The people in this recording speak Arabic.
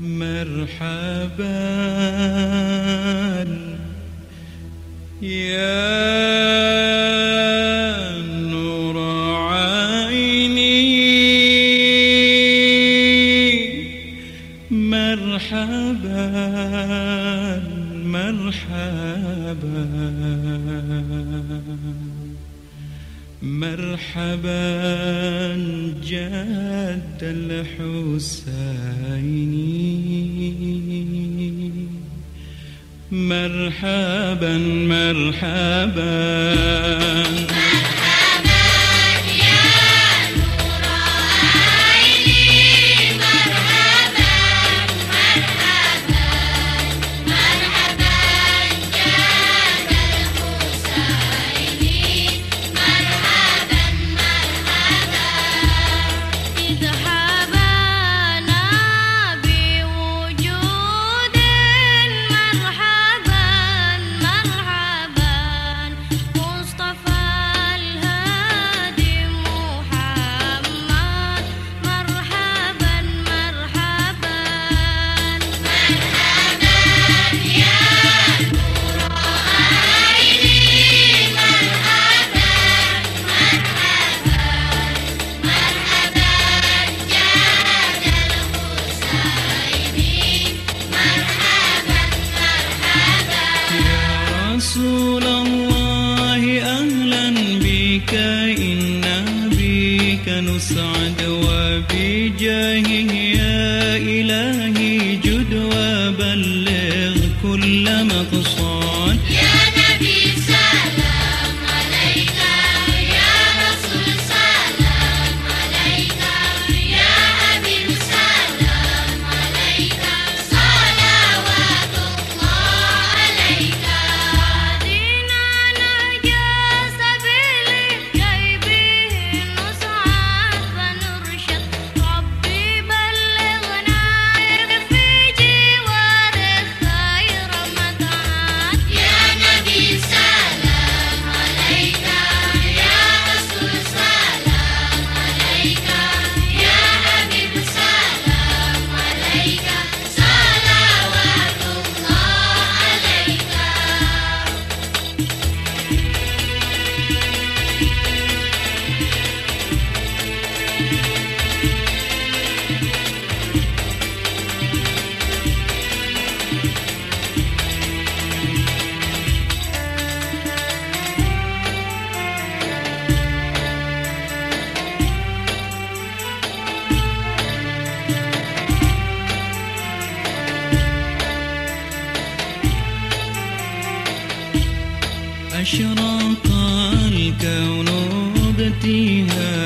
مرحبا. يا نور عيني مرحبا مرحبا. مرحبا جاد الحسيني. مرحبا مرحبا. بك إنا بك نسعد وبجاهه يا إلهي. जाती है